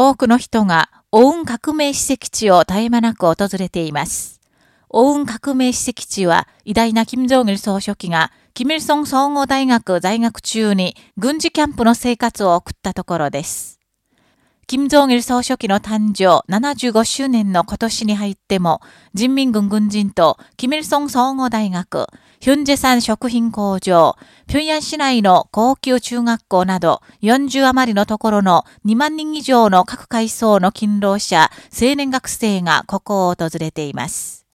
多くの人が、オウン革命史跡地を絶え間なく訪れています。オウン革命史跡地は、偉大な金正日総書記が、キミルソン総合大学在学中に軍事キャンプの生活を送ったところです。金正日総書記の誕生75周年の今年に入っても、人民軍軍人と、キミルソン総合大学、ヒュンジェ産食品工場、平壌市内の高級中学校など、40余りのところの2万人以上の各階層の勤労者、青年学生がここを訪れています。